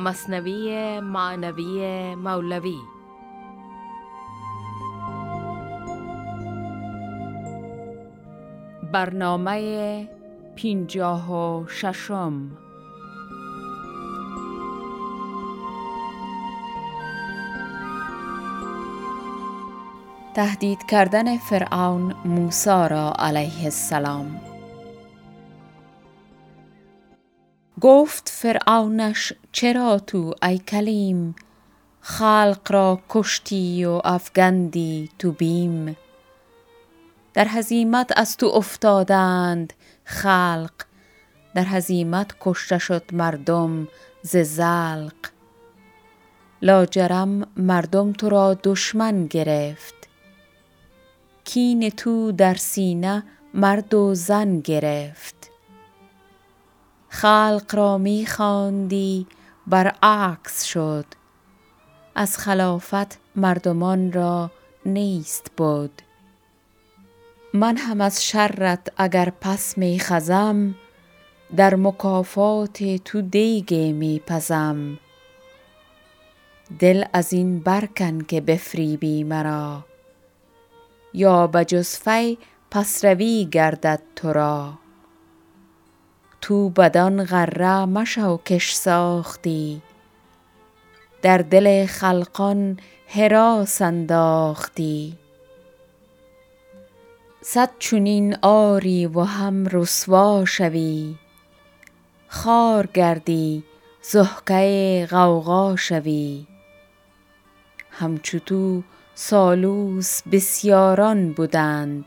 مصنوی معنوی مولوی. برنامه پینجاه و ششم. تهدید کردن فرعون موسی را علیه السلام. گفت فرعونش چرا تو ای کلیم؟ خلق را کشتی و افگندی تو بیم. در هزیمت از تو افتادند خلق در هزیمت کشته شد مردم ز زلق. لاجرم مردم تو را دشمن گرفت. کین تو در سینه مرد و زن گرفت. خلق را می خواندی برعکس شد. از خلافت مردمان را نیست بود من هم از شرت اگر پس می خزم در مکافات تو دیگ می پزم. دل از این برکن که بفریبی مرا. یا به جزفی پس روی گردد تو را. تو بدان غره مشو کش ساختی. در دل خلقان هراس انداختی. صد چنین آری و هم رسوا شوی. خوار گردی ضحکه غوغا شوی. همچو تو سالوس بسیاران بودند.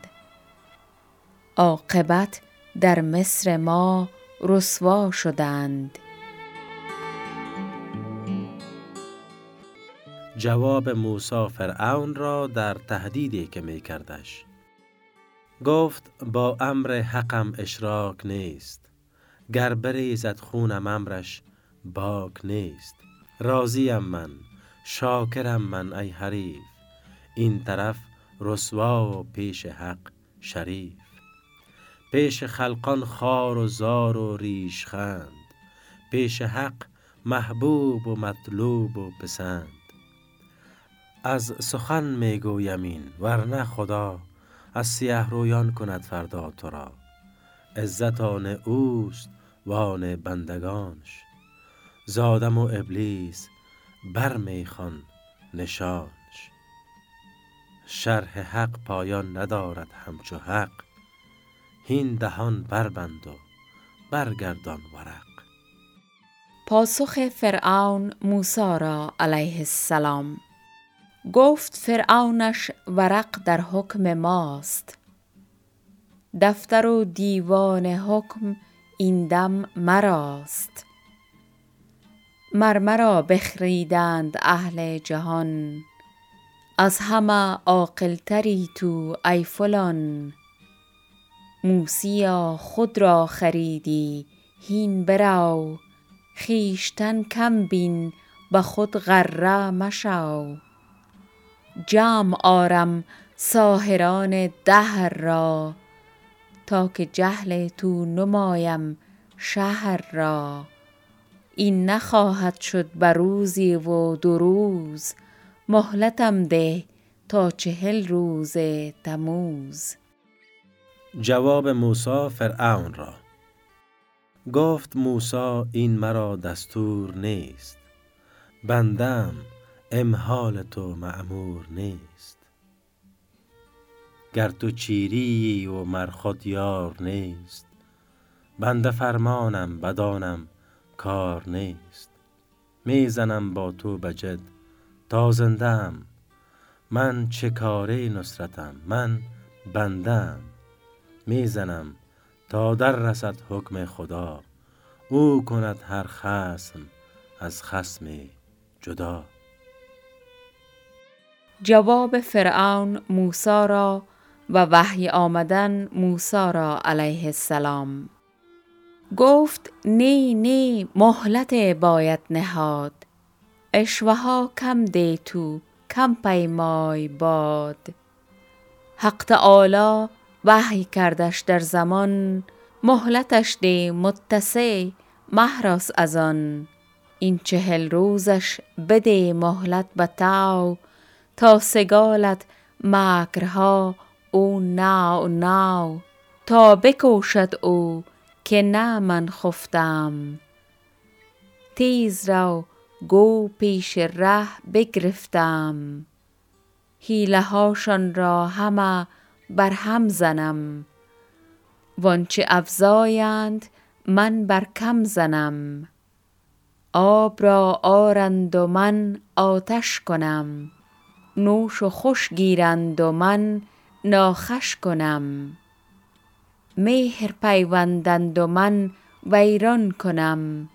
عاقبت در مصر ما رسوا شدند. جواب موسی فرعون را در تهدیدی که می کردش. گفت با امر حقم اشراک نیست. گر بریزد خونم امرش باک نیست. راضیم من شاکرم من ای حریف. این طرف رسوا و پیش حق شریف. پیش خلقان خار و زار و ریشخند. پیش حق محبوب و مطلوب و پسند. از سخن می گویم این ورنه خدا از سیه رویان کند فردا تو را. عزت آن اوست وان بندگانش. زادم و ابلیس بر می خوان نشانش. شرح حق پایان ندارد همچو حق. هین دهان بربند و برگردان ورق. پاسخ فرعون موسی را علیه السلام. گفت فرعونش ورق در حکم ماست. دفتر و دیوان حکم این دم مراست. مر مرا بخریدند اهل جهان. از همه عاقلتری تو ای فلان. موسیا خود را خریدی هین برو خویشتن کم بین به خود غره مشو جمع آرم ساحران دهر را تا که جهل تو نمایم شهر را. این نخواهد شد به روزی و دو روز مهلتم ده تا چهل روز تموز. جواب موسی فرعون را. گفت موسی این مرا دستور نیست. بندم امحال تو معمور نیست. گر تو چیری و مر خود یار نیست بنده فرمانم بدانم کار نیست. می‌زنم با تو بجد تا زنده من چه کاره نصرتم؟ من بندم. می‌زنم تا در رسد حکم خدا. او کند هر خصم از خصم جدا. جواب فرعون موسی را و وحی آمدن موسی را علیه السلام. گفت نی نی مهلت باید نهاد. اشوه ها کم ده تو کم پیمای باد. حق تعالی وحی کردش در زمان مهلتش ده متسع مهراس از آن. این چهل روزش بده مهلت به تاو تا سگالت مکرها او ناو ناو. تا بکوشد او که نه من خفتم. تیز رو گو پیش ره بگرفتم. حیله هاشان را همه بر هم زنم. وانچه افزایند من بر کم زنم. آب را آرند و من آتش کنم. نوش و خوش گیرند و من ناخوش کنم. مهر پیوندند و من ویران کنم.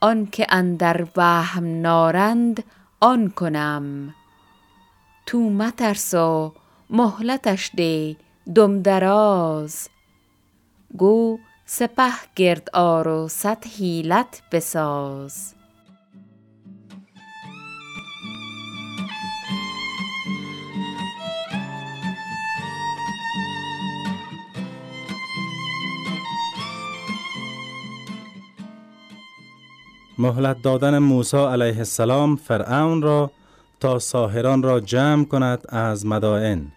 آنکه اندر وهم نارند آن کنم. تو مترس و مهلتش ده دم دراز. گو سپه گرد آر و صد حیلت بساز. مهلت دادن موسی علیه السلام فرعون را تا ساهران را جمع کند از مدائن.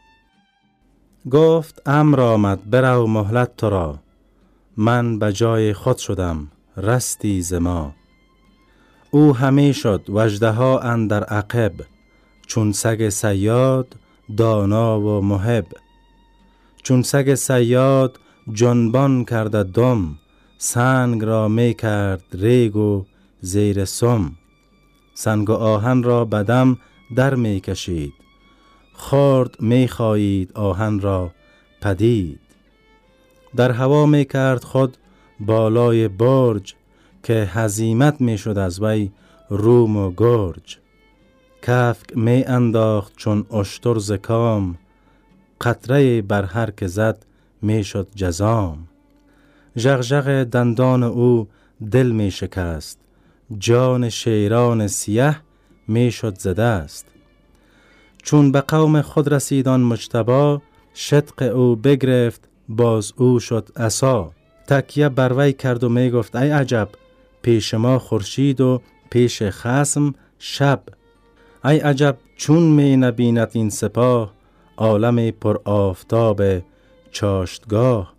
گفت امر آمد برو مهلت تو را. من به جای خود شدم رستی زما او همه شد وجده ها اندر عقب چون سگ سیاد دانا و محب. چون سگ سیاد جنبان کرده دم سنگ را می کرد ریگ و زیر سم. سنگ و آهن را بدم در می کشید. خورد می خواهید آهن را پدید. در هوا می کرد خود بالای برج که هزیمت می شد از وی روم و گرج. کفک می انداخت چون اشتر زکام قطره بر هر که زد می شد جزام. جغجغ دندان او دل می شکست جان شیران سیه می شد زده است چون به قوم خود رسیدان مجتبا شدق او بگرفت باز او شد اسا تکیه بروی کرد و می گفت ای عجب پیش ما خورشید و پیش خسم شب. ای عجب چون می نبیند این سپاه عالم پر آفتاب چاشتگاه.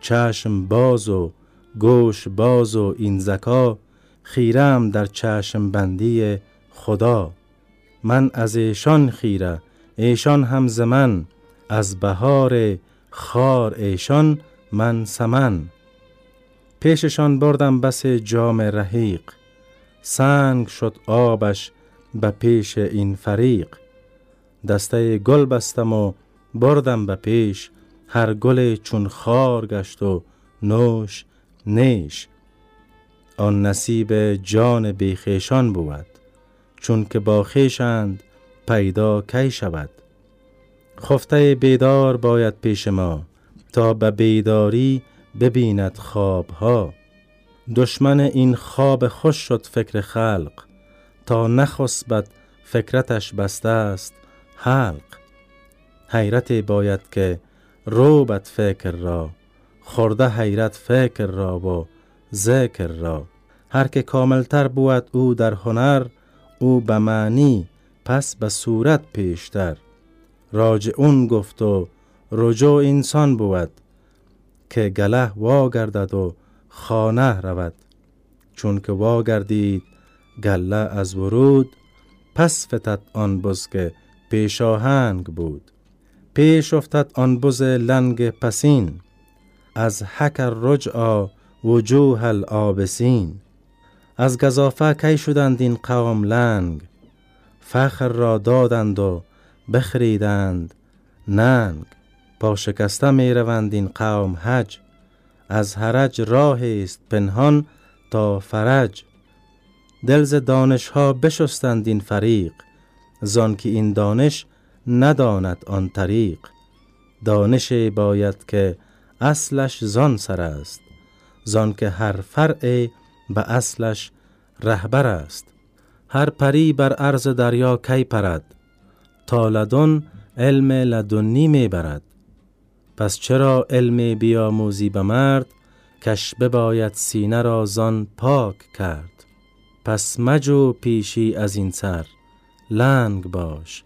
چشم باز و گوش باز و این زکا خیرم در چشم بندی خدا. من از ایشان خیره ایشان هم زمن از بهار خار ایشان من سمن. پیششان بردم بس جام رحیق سنگ شد آبش به پیش این فریق. دسته گل بستم و بردم به پیش هر گل چون خار گشت و نوش نیش. آن نصیب جان بیخیشان بود. چون که با خیشند پیدا کی شود. خفته بیدار باید پیش ما تا به بیداری ببیند خوابها. دشمن این خواب خوش شد فکر خلق تا نخسبد فکرتش بسته است حلق. حیرت باید که روبت فکر را خورده حیرت فکر را و ذکر را. هر که کاملتر بود او در هنر او به معنی پس به صورت پیشتر. راجعون گفت و رجوع انسان بود که گله وا گردد و خانه رود. چون که وا گردید گله از ورود پس فتد آن بز که پیش آهنگ بود. پیش افتد آن بز لنگ پسین. از حکر رجعا وجوه الآبسین. از گذافه کی شدند این قوم لنگ؟ فخر را دادند و بخریدند ننگ. با شکسته می روند این قوم حج. از حرج راه است پنهان تا فرج. دلز دانش ها بشستند این فریق. زان که این دانش نداند آن طریق. دانش باید که اصلش زان سر است. زان که هر فرع به اصلش رهبر است. هر پری بر عرض دریا کی پرد تا لدن علم لدنی می برد. پس چرا علم بیاموزی به مرد کش بباید سینه را زان پاک کرد. پس مجو پیشی از این سر لنگ باش.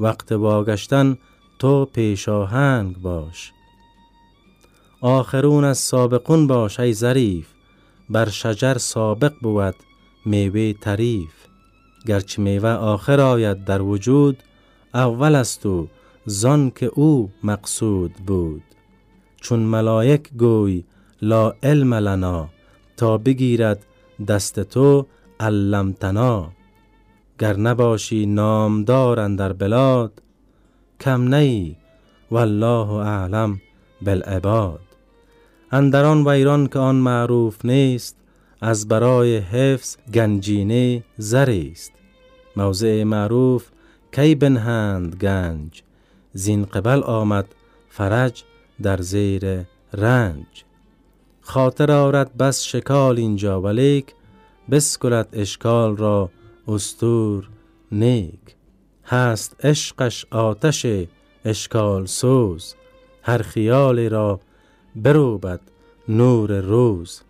وقت واگشتن تو پیشاهنگ باش. آخرون از سابقون باش ای ظریف. بر شجر سابق بود میوه تریف گرچه میوه آخر آید در وجود اول است و زان که او مقصود بود. چون ملائک گوی لا علم لنا تا بگیرد دست تو علمتنا. گر نباشی نامدار در بلاد کم نی والله اعلم بالعباد. اندران ویران که آن معروف نیست از برای حفظ گنجینه زری است. موضع معروف کی بنهند گنج؟ زین قبل آمد فرج در زیر رنج. خاطر آرد بس شکال اینجا ولیک بسکلت اشکال را استور نیک. هست عشقش آتش اشکال سوز هر خیالی را بروبد نور روز.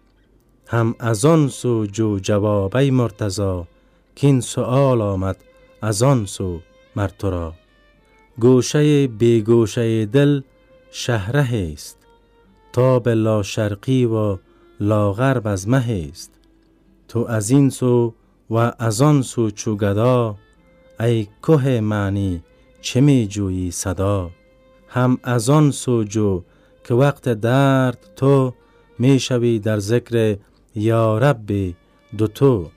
هم از آن سو جو جوابی مرتضا که این سؤال آمد از آن سو مرترا گوشه بی گوشه دل شهره است تا به لا شرقی و لا غرب از مه است. تو از این سو و از آن سو چو گدا ای که معنی چه می جویی صدا؟ هم از آن سو جو که وقت درد تو می شوی در ذکر یا رب دو تو.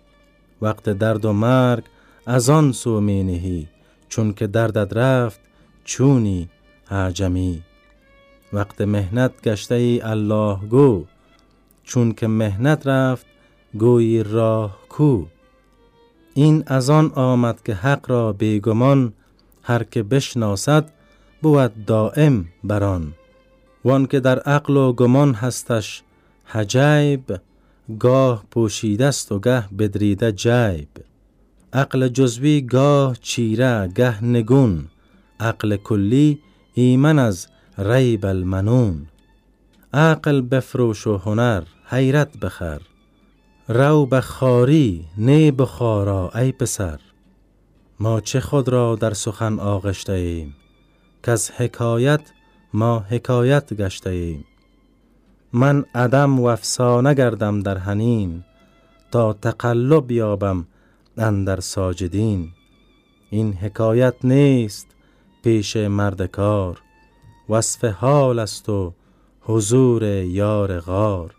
وقت درد و مرگ از آن سو می نهی چون که دردت رفت چونی عجمی وقت مهنت گشته ای الله گو چون که مهنت رفت گویی راه کو. این از آن آمد که حق را بیگمان هر که بشناسد بود دائم بران وان که در عقل و گمان هستش حجیب گاه پوشیده است و گه بدریده جیب عقل جزوی گاه چیره گه نگون. عقل کلی ایمن از ریب المنون. عقل بفروش و هنر حیرت بخر. رو به خاری نه بخارا ای پسر. ما چه خود را در سخن آغشته ایم؟ که از حکایت ما حکایت گشته ایم من عدم و افسانه گردم در هنین تا تقلب یابم اندر ساجدین. این حکایت نیست پیش مرد کار وصف حال است و حضور یار غار.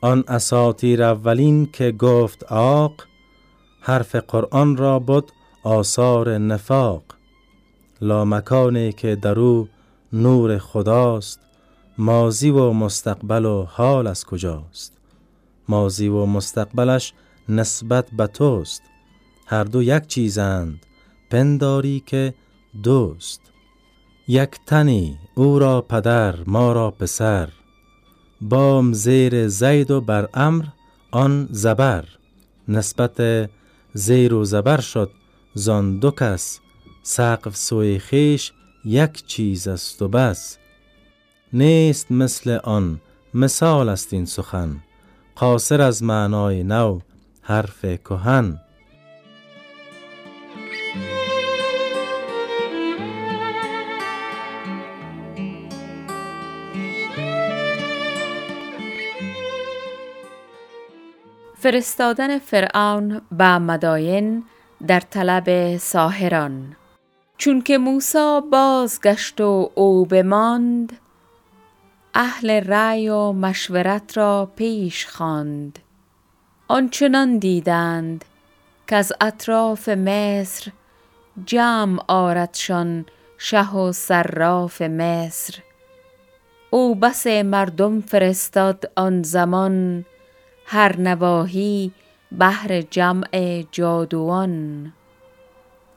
آن اساطیر اولین که گفت آق حرف قرآن را بود آثار نفاق. مکانی که در او نور خداست. ماضی و مستقبل و حال از کجاست؟ ماضی و مستقبلش نسبت به توست. هر دو یک چیزند پنداری که دوست. یک تنی او را پدر ما را پسر. بام زیر زید و بر امر آن زبر. نسبت زیر و زبر شد زان دو کس سقف سوی خیش یک چیز است و بس. نیست مثل آن مثال است این سخن. قاصر از معنای نو حرف کهن. فرستادن فرعون به مداین در طلب ساهران. چون که موسی بازگشت و او بماند اهل رأی و مشورت را پیش خواند. آنچنان دیدند که از اطراف مصر جمع آردشان شه و صراف مصر. او بس مردم فرستاد آن زمان هر نواحی بهر جمع جادوان.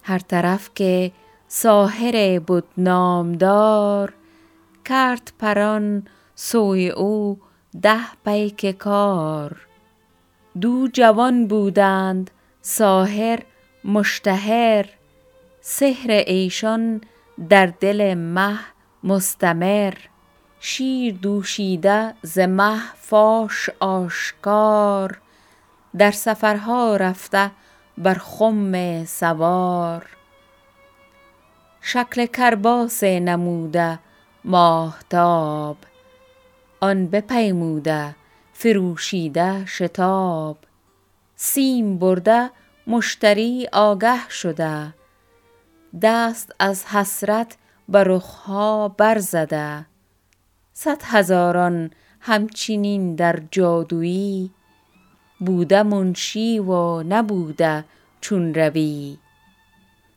هر طرف که ساحر بود نامدار کرد پران سوی او ده پیک کار. دو جوان بودند ساحر مشتهر. سحر ایشان در دل مه مستمر. شیر دوشیده ز مه فاش آشکار. در سفرها رفته بر خم سوار. شکل کرباس نموده ماهتاب. آن بپیموده فروشیده شتاب. سیم برده مشتری آگه شده. دست از حسرت بر رخها برزده. صد هزاران همچنین در جادویی. بوده منشی و نبوده چون روی.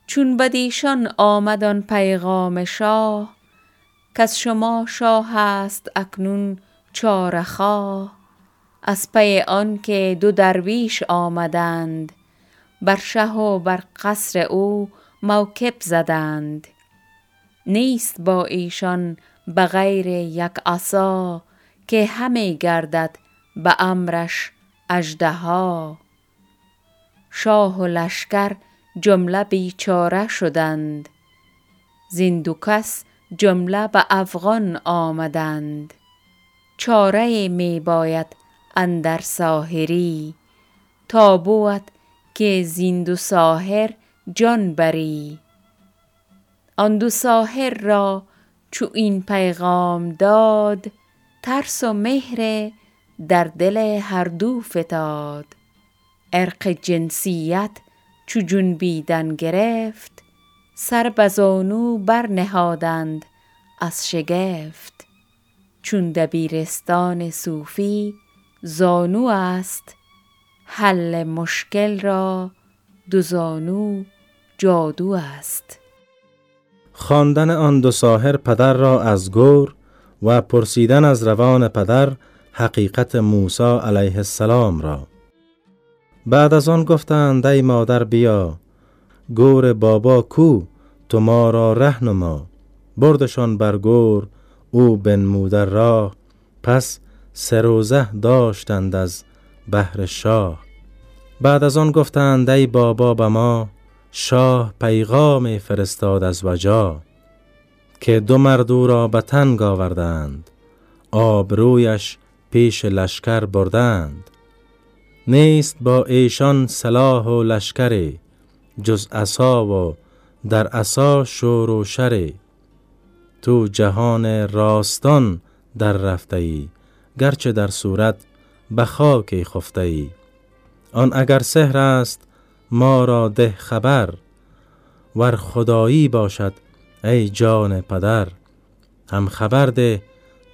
چون بدیشان آمد آن پیغام شاه کز شما شاه است اکنون چاره خواه از پی آنکه دو درویش آمدند بر شه و بر قصر او موکب زدند. نیست با ایشان بغیر یک عصا که همه گردد به امرش اژدها. شاه و لشکر جمله بیچاره شدند. زین دو کس جمله به افغان آمدند. چاره می باید اندر ساحری. تا بود که زین دو ساحر جان بری. آن دو ساحر را چو این پیغام داد ترس و مهر در دل هر دو فتاد. عرق جنسیت چو جنبیدن گرفت سر به زانو بر نهادند از شگفت. چون دبیرستان صوفی زانو است حل مشکل را دو زانو جادو است. خواندن آن دو ساحر پدر را از گور و پرسیدن از روان پدر حقیقت موسی علیه السلام را. بعد از آن گفتند ای مادر بیا گور بابا کو تو ما را رهنما بردشان بر گور او بنموده راه پس سروزه داشتند از بهر شاه. بعد از آن گفتند ای بابا به ما شاه پیغام فرستاد از وجا که دو مردو را به تنگ آوردند آبرویش پیش لشکر بردند. نیست با ایشان سلاح و لشکری جز عصا و در عصا شور و شری تو جهان راستان در رفته ای گرچه در صورت به خاک خفته ای آن اگر سحر است ما را ده خبر ور خدایی باشد ای جان پدر. هم خبر ده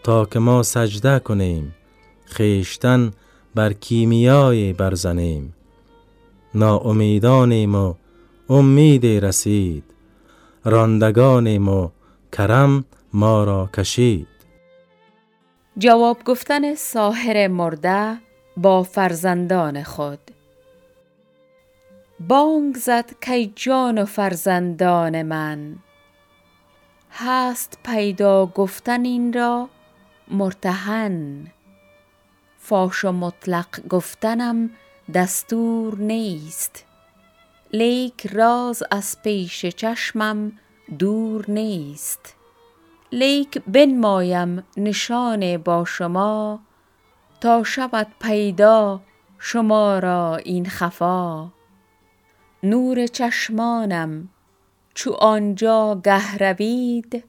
تا که ما سجده کنیم خیشتن بر کیمیای برزنیم. ناامیدانیم و امید رسید. راندگانیم و کرم ما را کشید. جواب گفتن ساحر مرده با فرزندان خود. بانگ زد کی جان و فرزندان من. هست پیدا گفتن این را مرتهن. فاش و مطلق گفتنم دستور نیست. لیک راز از پیش چشمم دور نیست. لیک بنمایم نشان با شما تا شود پیدا شما را این خفا. نور چشمانم چو آنجا گه روید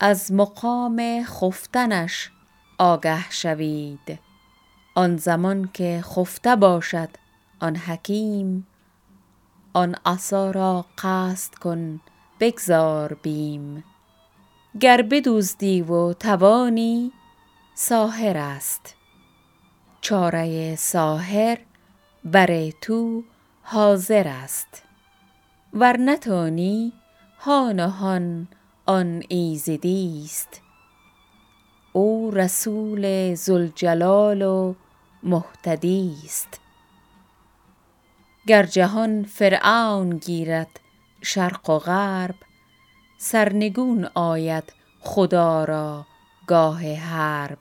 از مقام خفتنش آگه شوید. آن زمان که خفته باشد آن حکیم آن عصا را قصد کن بگذار بیم. گر بدزدی و توانی ساحر است. چاره ساحر بر تو حاضر است. ور نتانی هان و هان آن ایزدی است. او رسول ذوالجلال و مهتدی است. گر جهان فرعون گیرد شرق و غرب سرنگون آید خدا را گاه حرب.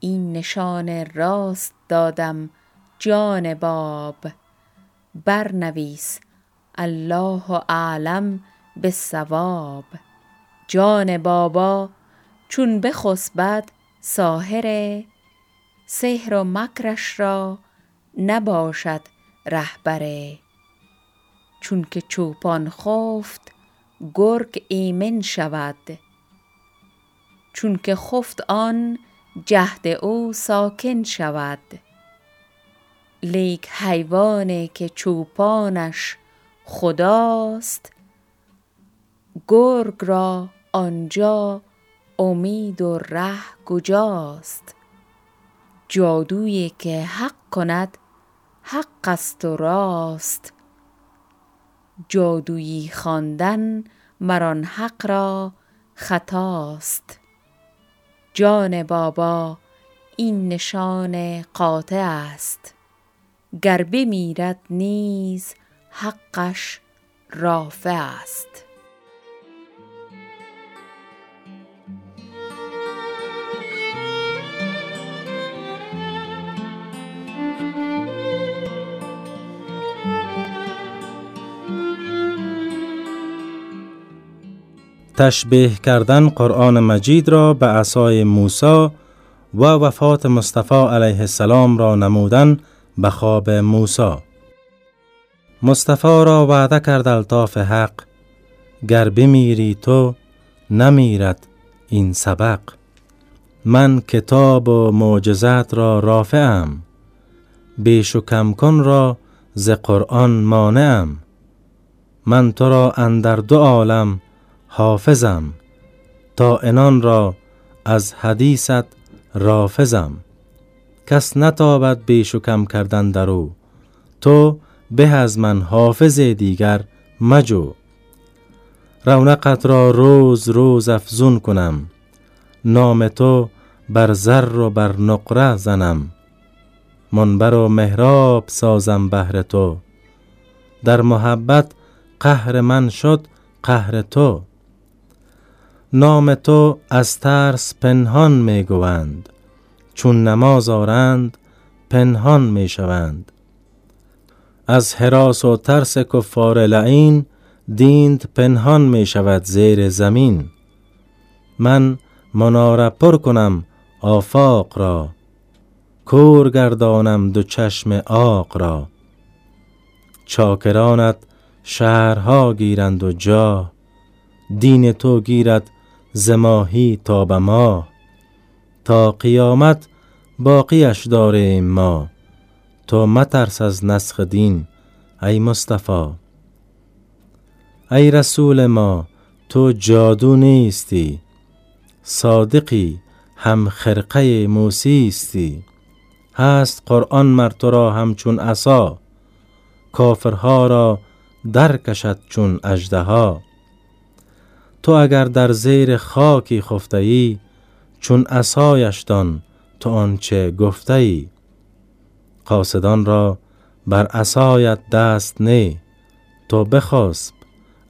این نشان راست دادم جان باب برنویس الله اعلم بالصواب. جان بابا چون بخسبد ساحر سحر و مکرش را نباشد رهبره چون که چوپان خفت گرگ ایمن شود. چون که خفت آن جهد او ساکن شود. لیک حیوانی که چوپانش خداست گرگ را آنجا امید و ره کجاست؟ جادویی که حق کند حق است و راست. جادویی خواندن مر آن حق را خطاست جان بابا این نشان قاطع است. گر بمیرد نیز حقش رافع است. تشبیه کردن قرآن مجید را به عصای موسی و وفات مصطفی علیه السلام را نمودن به خواب موسی. مصطفی را وعده کرد الطاف حق گر بمیری تو نمیرد این سبق. من کتاب و معجزات را رافعم بیش و کم کن را ز قرآن مانعم. من تو را اندر دو عالم حافظم تا انان را از حدیثت رافزم کس نتابد بیش و کم کردن درو تو به از من حافظ دیگر مجو. رونقت را روز روز افزون کنم. نام تو بر زر و بر نقره زنم. منبر و محراب سازم بهر تو. در محبت قهر من شد قهر تو. نام تو از ترس پنهان می گویند چون نماز آرند پنهان می شوند از حراس و ترس کفار لعین دیند پنهان می شود زیر زمین. من مناره پر کنم آفاق را کور گردانم دو چشم آق را. چاکرانت شهرها گیرند و جا دین تو گیرد زماهی تا به ما تا قیامت باقیش داریم ما. تو مترس از نسخ دین ای مصطفی. ای رسول ما تو جادو نیستی صادقی هم خرقه موسیستی هست قرآن مر تو را همچون عصا کافرها را درکشد چون اژدها. تو اگر در زیر خاکی خفته ای چون عصایش دان تو آنچه گفته ای قاصدان را بر عصایت دست نه تو بخواسب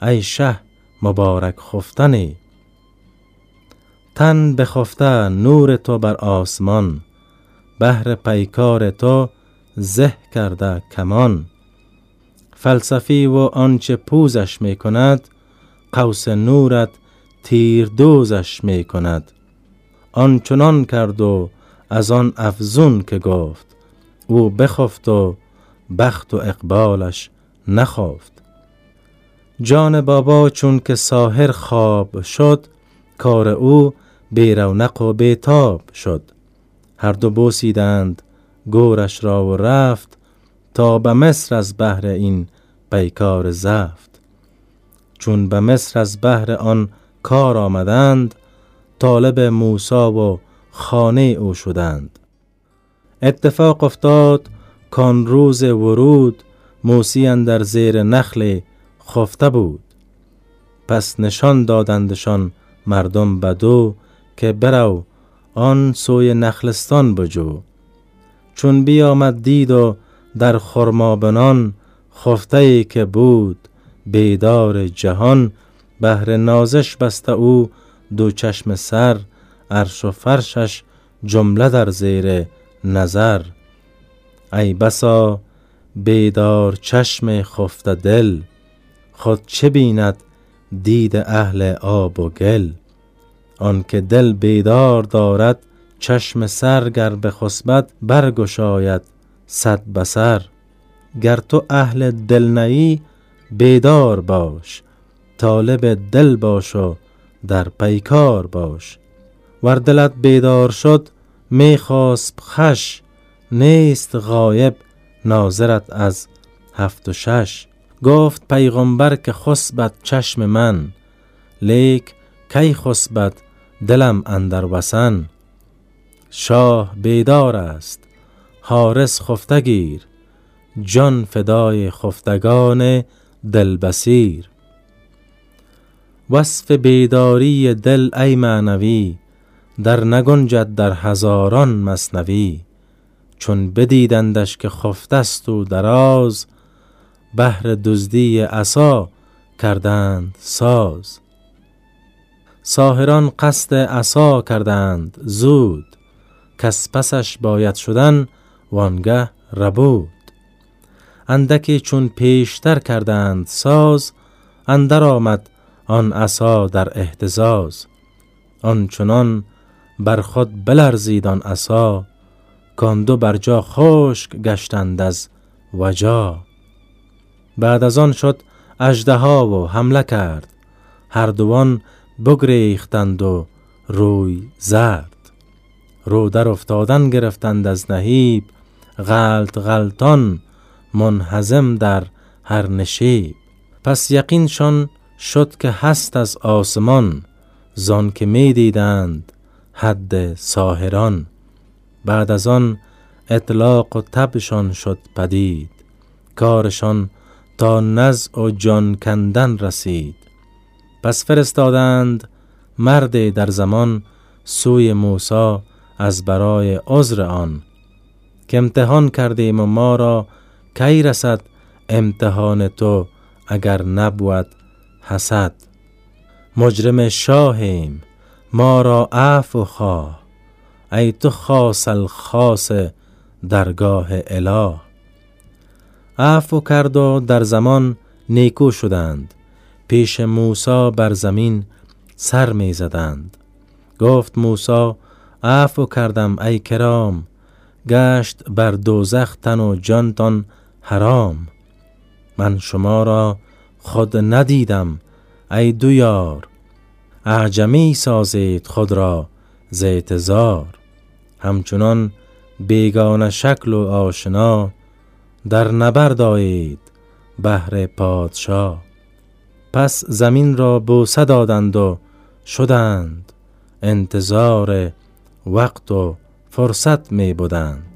ای شه مبارک خفتنی. تن بخفته نور تو بر آسمان بهر پیکار تو زه کرده کمان. فلسفی و آنچه پوزش می کند قوس نورت تیر دوزش می کند. آنچنان کرد و از آن افزون که گفت. او بخفت و بخت و اقبالش نخفت. جان بابا چون که ساهر خواب شد کار او بی رونق و بیتاب شد. هر دو بوسیدند گورش را و رفت تا به مصر از بهر این پیکار زفت چون به مصر از بهر آن کار آمدند طالب موسا و خانه او شدند. اتفاق افتاد کان روز ورود موسی در زیر نخل خفته بود. پس نشان دادندشان مردم بدو که برو آن سوی نخلستان بجو. چون بیامد دید و در خرمابنان خفته ای که بود بیدار جهان بهر نازش بسته او دو چشم سر عرش و فرشش جمله در زیر نظر. ای بسا بیدار چشم خفته دل خود چه بیند دید اهل آب و گل؟ آنکه دل بیدار دارد چشم سر گر به خسبت برگشاید صد بسر گر تو اهل دل نهی بیدار باش طالب دل باش و در پیکار باش۔ ور دلت بیدار شد می خواست خش نیست غایب ناظرت از هفت و شش۔ گفت پیغمبر که خسبت چشم من لیک کی خسبت دلم اندر وسن شاه بیدار است حارس خفته گیر جان فدای خفتگان دلبسیر وصف بیداری دل ای معنوی در نگنجد در هزاران مصنوی. چون بدیدندش که خفته است و دراز بهر دزدی عصا کردند ساز. ساهران قصد عصا کردند زود کس پسش باید شدن وانگه ربود. اندکی چون پیشتر کردند ساز اندر آمد آن عصا در احتزاز آنچنان بر خود بلرزید آن عصا کان دو بر جا خشک گشتند از وجا. بعد از آن شد اژدها و حمله کرد هر دوان بگریختند و روی زرد. رو در افتادن گرفتند از نهیب غلط غلطان منحزم در هر نشیب. پس یقینشان شد که هست از آسمان زان که می دیدند حد ساهران بعد از آن اطلاق و تبشان شد پدید کارشان تا نزع و جان کندن رسید. پس فرستادند مرد در زمان سوی موسی از برای عذر آن. که امتحان کردیم و ما را کی رسد امتحان تو اگر نبود حسد؟ مجرم شاهیم ما را عفو خواه ای تو خاص الخاص درگاه اله. عفو کرد و در زمان نیکو شدند پیش موسی بر زمین سر می زدند. گفت موسی عفو کردم ای کرام گشت بر دوزخ تن و جانتان حرام. من شما را خود ندیدم ای دو یار اعجمی سازید خود را زیتزار همچنان بیگانه شکل و آشنا در نبرد آیید بهر پادشاه. پس زمین را بوسه دادند و شدند انتظار وقت و فرصت می بودند.